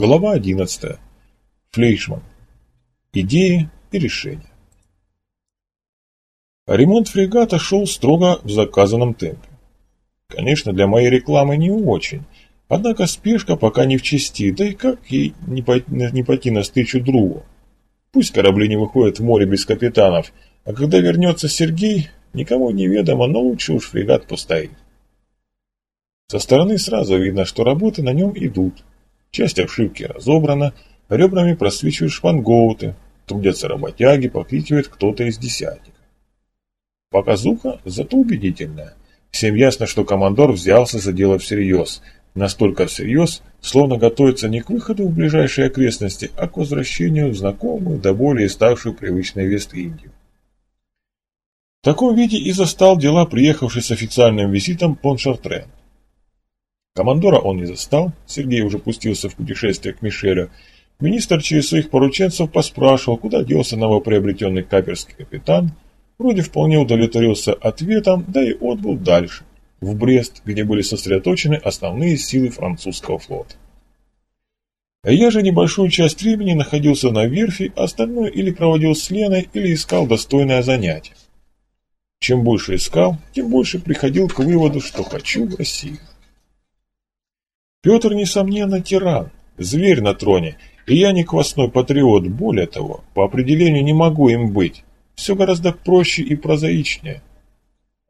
Глава 11. Флейшман. Идеи и решения. Ремонт фрегата шел строго в заказанном темпе. Конечно, для моей рекламы не очень, однако спешка пока не в чести, да и как ей не пойти, не пойти навстречу другу. Пусть корабли не выходят в море без капитанов, а когда вернется Сергей, никому не ведомо, но лучше уж фрегат постоит. Со стороны сразу видно, что работы на нем идут. Часть обшивки разобрана, ребрами просвечивают шпангоуты, трудятся работяги, покрикивает кто-то из десятника. Показуха зато убедительная. Всем ясно, что командор взялся за дело всерьез. Настолько всерьез, словно готовится не к выходу в ближайшие окрестности, а к возвращению в знакомую, до более ставшую привычной Вест-Индию. В таком виде и застал дела приехавший с официальным визитом Поншартрен. Командора он не застал, Сергей уже пустился в путешествие к Мишелю. Министр через своих порученцев поспрашивал, куда делся новоприобретенный каперский капитан. Вроде вполне удовлетворился ответом, да и отбыл дальше, в Брест, где были сосредоточены основные силы французского флота. Я же небольшую часть времени находился на верфи, остальное или проводил с Леной, или искал достойное занятие. Чем больше искал, тем больше приходил к выводу, что хочу в Россию. Петр, несомненно, тиран, зверь на троне, и я не квасной патриот, более того, по определению не могу им быть. Все гораздо проще и прозаичнее.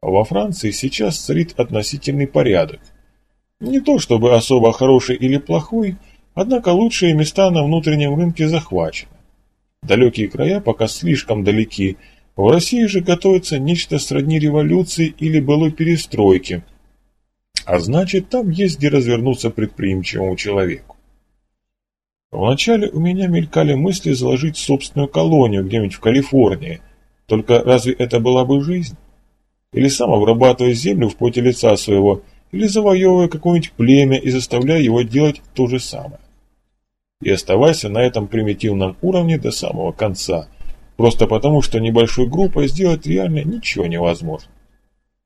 Во Франции сейчас царит относительный порядок. Не то чтобы особо хороший или плохой, однако лучшие места на внутреннем рынке захвачены. Далекие края пока слишком далеки, в России же готовится нечто сродни революции или былой перестройки – а значит, там есть где развернуться предприимчивому человеку. Вначале у меня мелькали мысли заложить собственную колонию где-нибудь в Калифорнии. Только разве это была бы жизнь? Или сам обрабатывая землю в поте лица своего, или завоевывая какое-нибудь племя и заставляя его делать то же самое. И оставайся на этом примитивном уровне до самого конца, просто потому что небольшой группой сделать реально ничего невозможно.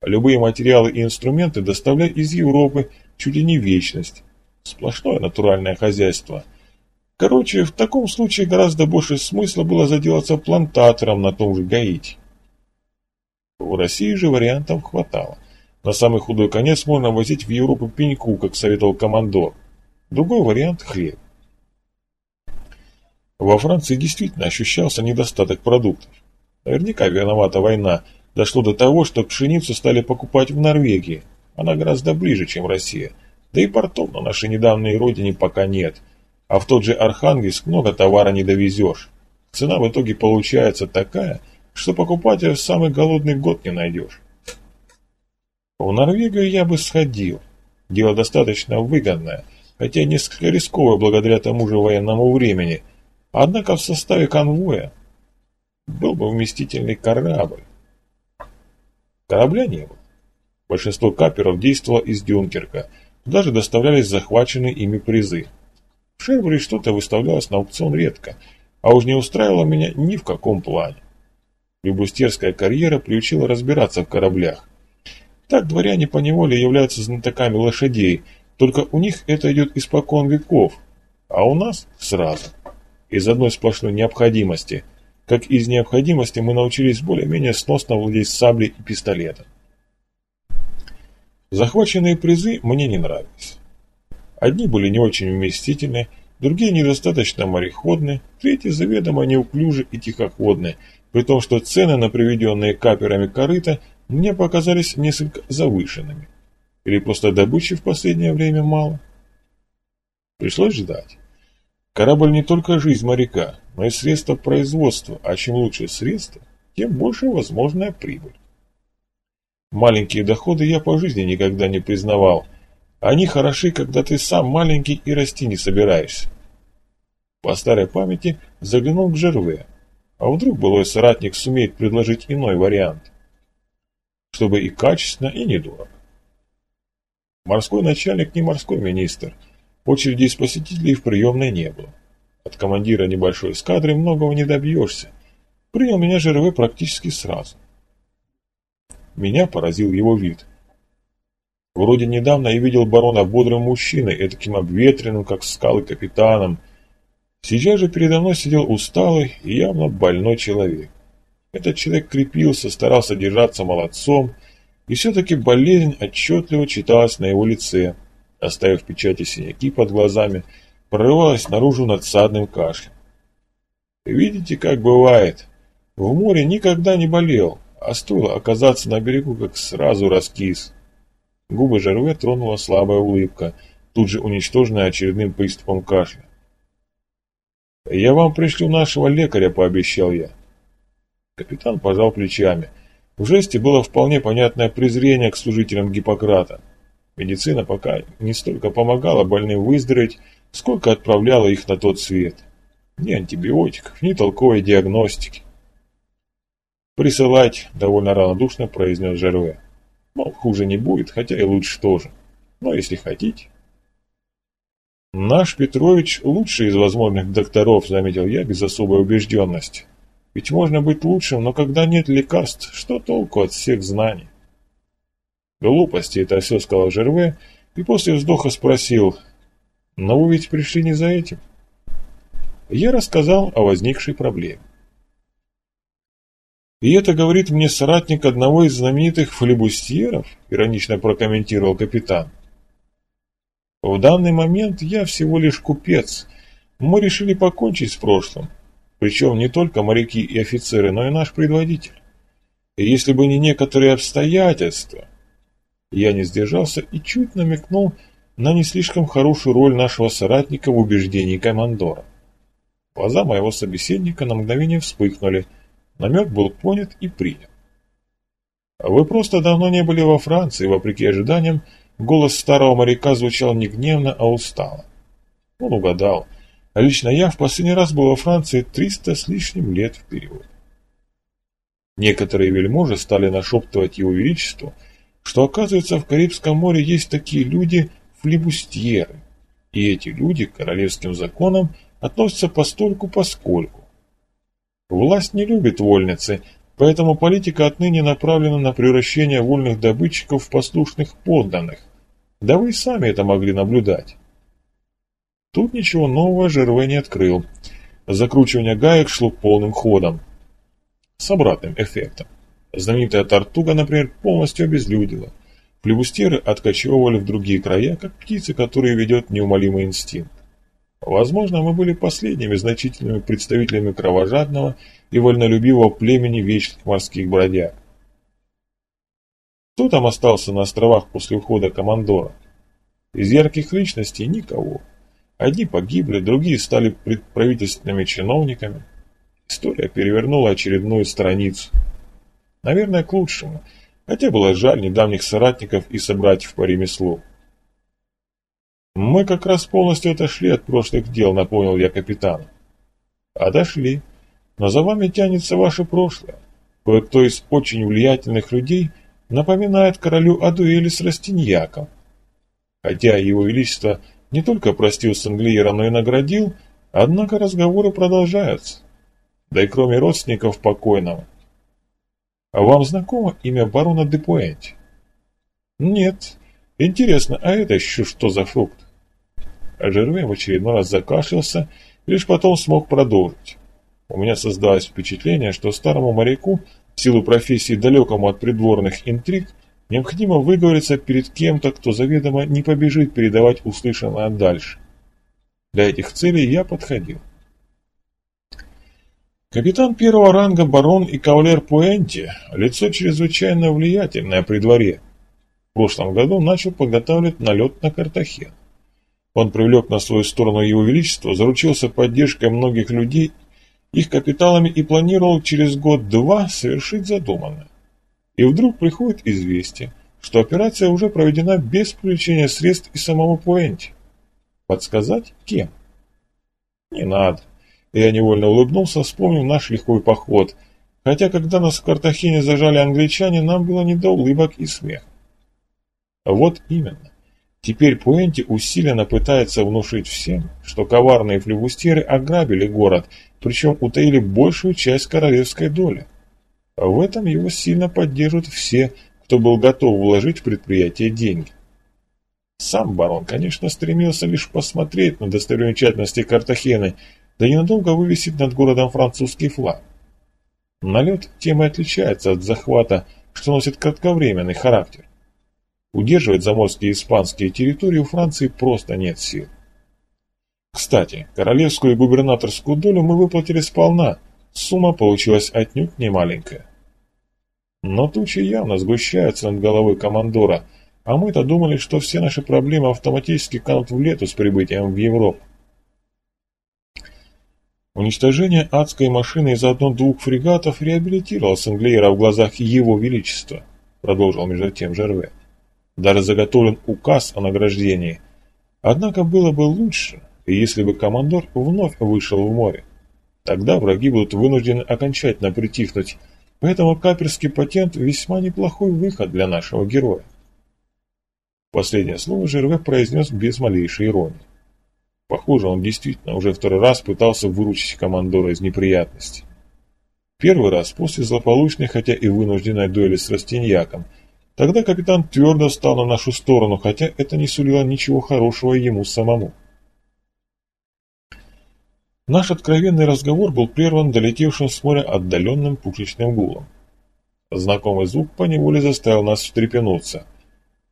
Любые материалы и инструменты доставляй из Европы чуть ли не вечность. Сплошное натуральное хозяйство. Короче, в таком случае гораздо больше смысла было заделаться плантатором на том же Гаити. В России же вариантов хватало. На самый худой конец можно возить в Европу пеньку, как советовал командор. Другой вариант – хлеб. Во Франции действительно ощущался недостаток продуктов. Наверняка виновата война, Дошло до того, что пшеницу стали покупать в Норвегии. Она гораздо ближе, чем Россия. Да и портов на нашей недавней родине пока нет. А в тот же Архангельск много товара не довезешь. Цена в итоге получается такая, что покупателя в самый голодный год не найдешь. В Норвегию я бы сходил. Дело достаточно выгодное, хотя и несколько рисковое благодаря тому же военному времени. Однако в составе конвоя был бы вместительный корабль. Корабля не было. Большинство каперов действовало из Дюнкерка, туда же доставлялись захваченные ими призы. В Шербуре что-то выставлялось на аукцион редко, а уж не устраивало меня ни в каком плане. Любустерская карьера приучила разбираться в кораблях. Так дворяне по неволе являются знатоками лошадей, только у них это идет испокон веков, а у нас сразу. Из одной сплошной необходимости – как из необходимости мы научились более-менее сносно владеть саблей и пистолетом. Захваченные призы мне не нравились. Одни были не очень вместительны, другие недостаточно мореходны, третьи заведомо неуклюжи и тихоходны, при том, что цены на приведенные каперами корыта мне показались несколько завышенными. Или просто добычи в последнее время мало. Пришлось ждать. Корабль не только жизнь моряка, но и средство производства, а чем лучше средства, тем больше возможная прибыль. Маленькие доходы я по жизни никогда не признавал. Они хороши, когда ты сам маленький и расти не собираешься. По старой памяти заглянул к Жерве. А вдруг былой соратник сумеет предложить иной вариант? Чтобы и качественно, и недорого. Морской начальник не морской министр. Очереди из посетителей в приемной не было. От командира небольшой эскадры многого не добьешься. Принял меня ЖРВ практически сразу. Меня поразил его вид. Вроде недавно я видел барона бодрым мужчиной, и таким обветренным, как скалы капитаном. Сейчас же передо мной сидел усталый и явно больной человек. Этот человек крепился, старался держаться молодцом, и все-таки болезнь отчетливо читалась на его лице, оставив печати синяки под глазами, прорывалась наружу надсадным кашлем. Видите, как бывает. В море никогда не болел, а стоило оказаться на берегу, как сразу раскис. Губы Жерве тронула слабая улыбка, тут же уничтоженная очередным приступом кашля. «Я вам пришлю нашего лекаря», — пообещал я. Капитан пожал плечами. В жесте было вполне понятное презрение к служителям Гиппократа. Медицина пока не столько помогала больным выздороветь, сколько отправляла их на тот свет. Ни антибиотиков, ни толковой диагностики. «Присылать», — довольно равнодушно произнес Жерве. «Мол, хуже не будет, хотя и лучше тоже. Но если хотите...» «Наш Петрович лучший из возможных докторов», — заметил я без особой убежденности. Ведь можно быть лучшим, но когда нет лекарств, что толку от всех знаний? Глупости это все сказал Жерве, и после вздоха спросил, но вы ведь пришли не за этим. Я рассказал о возникшей проблеме. «И это говорит мне соратник одного из знаменитых флебустьеров?» – иронично прокомментировал капитан. «В данный момент я всего лишь купец. Мы решили покончить с прошлым. Причем не только моряки и офицеры, но и наш предводитель. И если бы не некоторые обстоятельства... Я не сдержался и чуть намекнул на не слишком хорошую роль нашего соратника в убеждении командора. Глаза моего собеседника на мгновение вспыхнули. Намек был понят и принят. «Вы просто давно не были во Франции», вопреки ожиданиям, голос старого моряка звучал не гневно, а устало. Он угадал. А лично я в последний раз был во Франции 300 с лишним лет вперед. Некоторые вельможи стали нашептывать его величеству, что оказывается в Карибском море есть такие люди флибустьеры, и эти люди к королевским законам относятся постольку поскольку. Власть не любит вольницы, поэтому политика отныне направлена на превращение вольных добытчиков в послушных подданных. Да вы сами это могли наблюдать. Тут ничего нового Жерве не открыл. Закручивание гаек шло полным ходом. С обратным эффектом. Знаменитая Тартуга, например, полностью обезлюдила. Плевустеры откачевывали в другие края, как птицы, которые ведет неумолимый инстинкт. Возможно, мы были последними значительными представителями кровожадного и вольнолюбивого племени вечных морских бродяг. Кто там остался на островах после ухода командора? Из ярких личностей никого. Одни погибли, другие стали правительственными чиновниками. История перевернула очередную страницу. Наверное, к лучшему, хотя было жаль недавних соратников и собратьев по ремеслу. «Мы как раз полностью отошли от прошлых дел», — напомнил я капитану. «Отошли, но за вами тянется ваше прошлое. Кое-кто из очень влиятельных людей напоминает королю о дуэли с Растиньяком. Хотя его величество — не только простил Сенглиера, но и наградил, однако разговоры продолжаются. Да и кроме родственников покойного. А вам знакомо имя барона де Пуэнти? Нет. Интересно, а это еще что за фрукт? Жерве в очередной раз закашлялся, лишь потом смог продолжить. У меня создалось впечатление, что старому моряку, в силу профессии далекому от придворных интриг, Необходимо выговориться перед кем-то, кто заведомо не побежит передавать услышанное дальше. Для этих целей я подходил. Капитан первого ранга барон и кавалер Пуэнти – лицо чрезвычайно влиятельное при дворе. В прошлом году начал подготавливать налет на Картахен. Он привлек на свою сторону его величество, заручился поддержкой многих людей, их капиталами и планировал через год-два совершить задуманное. И вдруг приходит известие, что операция уже проведена без привлечения средств и самого Пуэнти. Подсказать кем? Не надо. Я невольно улыбнулся, вспомнив наш лихой поход. Хотя, когда нас в Картахене зажали англичане, нам было не до улыбок и смех. Вот именно. Теперь Пуэнти усиленно пытается внушить всем, что коварные флевустеры ограбили город, причем утаили большую часть королевской доли. В этом его сильно поддерживают все, кто был готов вложить в предприятие деньги. Сам барон, конечно, стремился лишь посмотреть на достопримечательности Картахены, да ненадолго вывесить над городом французский флаг. Налет тем и отличается от захвата, что носит кратковременный характер. Удерживать заморские испанские территории у Франции просто нет сил. Кстати, королевскую и губернаторскую долю мы выплатили сполна, сумма получилась отнюдь не маленькая. Но тучи явно сгущаются над головой командора, а мы-то думали, что все наши проблемы автоматически канут в лету с прибытием в Европу. Уничтожение адской машины из одно-двух фрегатов реабилитировало Сенглейра в глазах Его Величества, продолжил между тем Жерве. Даже заготовлен указ о награждении. Однако было бы лучше, если бы командор вновь вышел в море. Тогда враги будут вынуждены окончательно притихнуть, поэтому каперский патент весьма неплохой выход для нашего героя. Последнее слово Жерве произнес без малейшей иронии. Похоже, он действительно уже второй раз пытался выручить командора из неприятностей. Первый раз после злополучной, хотя и вынужденной дуэли с Растиньяком. Тогда капитан твердо встал на нашу сторону, хотя это не сулило ничего хорошего ему самому. Наш откровенный разговор был прерван долетевшим с моря отдаленным пушечным гулом. Знакомый звук поневоле заставил нас встрепенуться.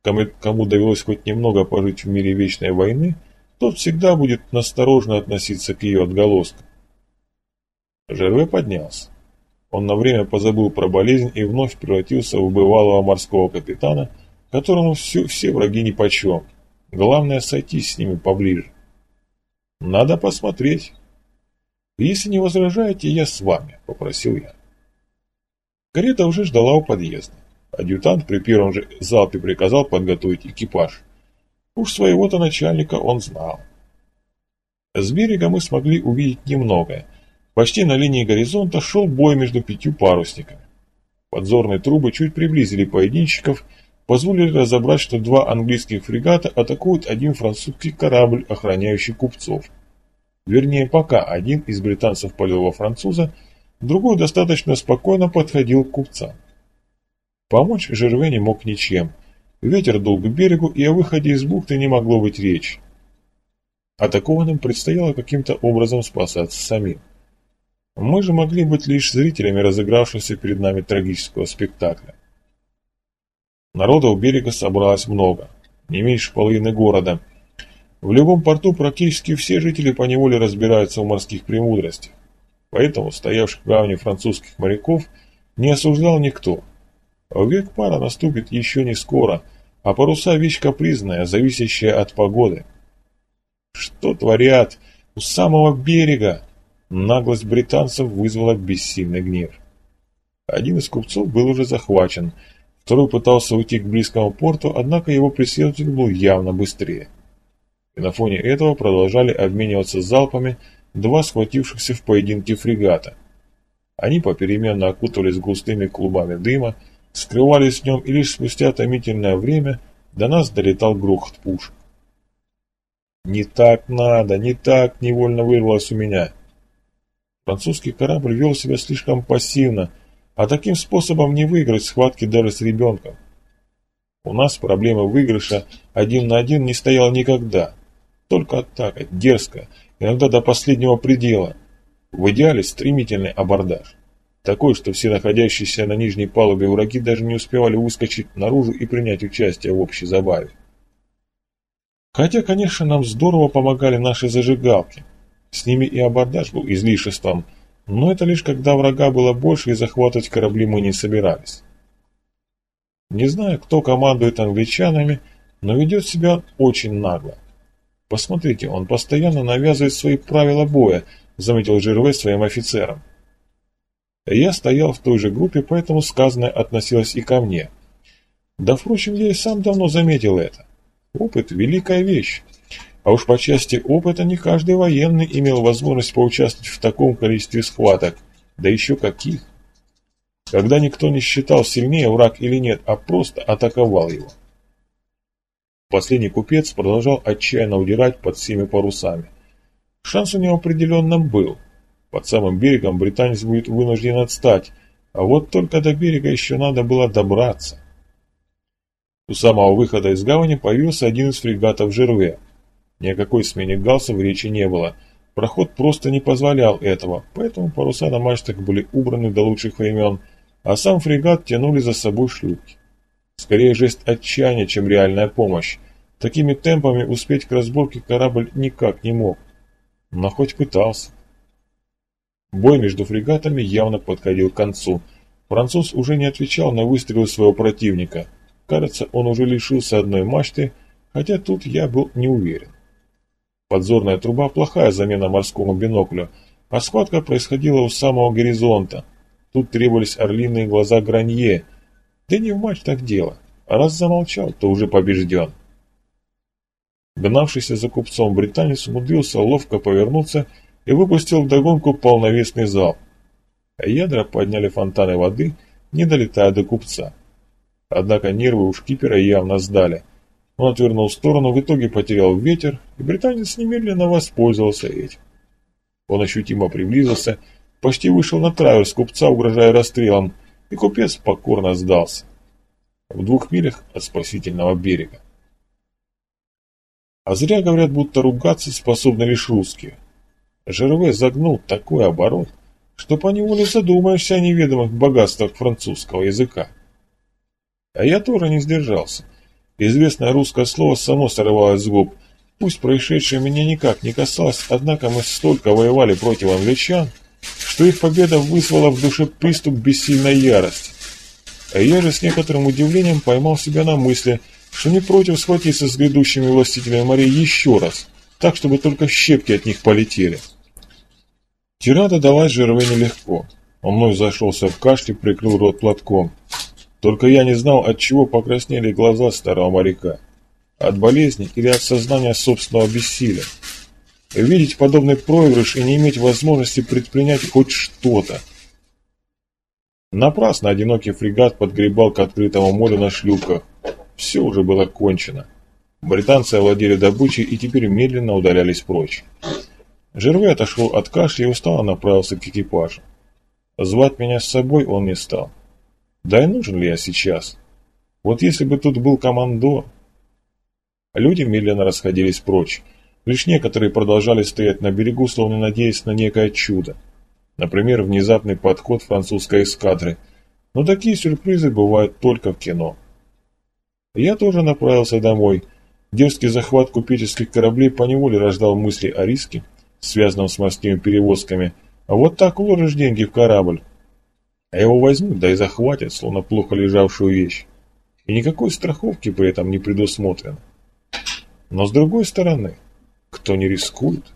Кому, кому довелось хоть немного пожить в мире вечной войны, тот всегда будет насторожно относиться к ее отголоскам. Жерве поднялся. Он на время позабыл про болезнь и вновь превратился в бывалого морского капитана, которому все, все враги нипочем. Главное сойтись с ними поближе. Надо посмотреть. «Если не возражаете, я с вами», — попросил я. Карета уже ждала у подъезда. Адъютант при первом же залпе приказал подготовить экипаж. Уж своего-то начальника он знал. С берега мы смогли увидеть немногое. Почти на линии горизонта шел бой между пятью парусниками. Подзорные трубы чуть приблизили поединщиков, позволили разобрать, что два английских фрегата атакуют один французский корабль, охраняющий купцов. Вернее, пока один из британцев полил во француза, другой достаточно спокойно подходил к купцам. Помочь Жерве не мог ничем. Ветер дул к берегу, и о выходе из бухты не могло быть речи. Атакованным предстояло каким-то образом спасаться самим. Мы же могли быть лишь зрителями разыгравшегося перед нами трагического спектакля. Народа у берега собралось много, не меньше половины города – в любом порту практически все жители поневоле разбираются в морских премудростях. Поэтому стоявших в гавани французских моряков не осуждал никто. Век пара наступит еще не скоро, а паруса вещь капризная, зависящая от погоды. Что творят у самого берега? Наглость британцев вызвала бессильный гнев. Один из купцов был уже захвачен, второй пытался уйти к близкому порту, однако его преследователь был явно быстрее и на фоне этого продолжали обмениваться залпами два схватившихся в поединке фрегата. Они попеременно окутывались густыми клубами дыма, скрывались в нем, и лишь спустя томительное время до нас долетал грохот пушек. «Не так надо, не так!» — невольно вырвалось у меня. Французский корабль вел себя слишком пассивно, а таким способом не выиграть схватки даже с ребенком. У нас проблема выигрыша один на один не стояла никогда. Только атака, дерзкая, иногда до последнего предела. В идеале стремительный абордаж. Такой, что все находящиеся на нижней палубе враги даже не успевали выскочить наружу и принять участие в общей забаве. Хотя, конечно, нам здорово помогали наши зажигалки. С ними и абордаж был излишеством, но это лишь когда врага было больше и захватывать корабли мы не собирались. Не знаю, кто командует англичанами, но ведет себя очень нагло. «Посмотрите, он постоянно навязывает свои правила боя», — заметил Жерве своим офицерам. Я стоял в той же группе, поэтому сказанное относилось и ко мне. Да, впрочем, я и сам давно заметил это. Опыт – великая вещь. А уж по части опыта не каждый военный имел возможность поучаствовать в таком количестве схваток, да еще каких. Когда никто не считал сильнее враг или нет, а просто атаковал его. Последний купец продолжал отчаянно удирать под всеми парусами. Шанс у него определенно был. Под самым берегом британец будет вынужден отстать, а вот только до берега еще надо было добраться. У самого выхода из гавани появился один из фрегатов Жерве. Ни о какой смене галсов речи не было. Проход просто не позволял этого, поэтому паруса на мачтах были убраны до лучших времен, а сам фрегат тянули за собой шлюпки. Скорее жест отчаяния, чем реальная помощь. Такими темпами успеть к разборке корабль никак не мог. Но хоть пытался. Бой между фрегатами явно подходил к концу. Француз уже не отвечал на выстрелы своего противника. Кажется, он уже лишился одной мачты, хотя тут я был не уверен. Подзорная труба – плохая замена морскому биноклю, а схватка происходила у самого горизонта. Тут требовались орлиные глаза Гранье. Да не в мачтах дело, раз замолчал, то уже побежден. Гнавшийся за купцом британец умудрился ловко повернуться и выпустил вдогонку полновесный зал. А ядра подняли фонтаны воды, не долетая до купца. Однако нервы у шкипера явно сдали. Он отвернул в сторону, в итоге потерял ветер, и британец немедленно воспользовался этим. Он ощутимо приблизился, почти вышел на траверс купца, угрожая расстрелом, и купец покорно сдался. В двух милях от спасительного берега. А зря говорят, будто ругаться способны лишь русские. Жерве загнул такой оборот, что поневоле задумаешься о неведомых богатствах французского языка. А я тоже не сдержался. Известное русское слово само сорвалось с губ. Пусть происшедшее меня никак не касалось, однако мы столько воевали против англичан, что их победа вызвала в душе приступ бессильной ярости. А я же с некоторым удивлением поймал себя на мысли – что не против схватиться с грядущими властителями морей еще раз, так, чтобы только щепки от них полетели. Тирада далась Жерве нелегко. Он мной зашелся в кашле, прикрыл рот платком. Только я не знал, от чего покраснели глаза старого моряка. От болезни или от сознания собственного бессилия. Видеть подобный проигрыш и не иметь возможности предпринять хоть что-то. Напрасно одинокий фрегат подгребал к открытому морю на шлюпках. Все уже было кончено. Британцы овладели добычей и теперь медленно удалялись прочь. Жерве отошел от кашля и устало направился к экипажу. Звать меня с собой он не стал. Да и нужен ли я сейчас? Вот если бы тут был командор... Люди медленно расходились прочь. Лишь некоторые продолжали стоять на берегу, словно надеясь на некое чудо. Например, внезапный подход французской эскадры. Но такие сюрпризы бывают только в кино. Я тоже направился домой. Дерзкий захват купеческих кораблей поневоле рождал мысли о риске, связанном с морскими перевозками. А вот так уложишь деньги в корабль. А его возьмут, да и захватят, словно плохо лежавшую вещь. И никакой страховки при этом не предусмотрено. Но с другой стороны, кто не рискует,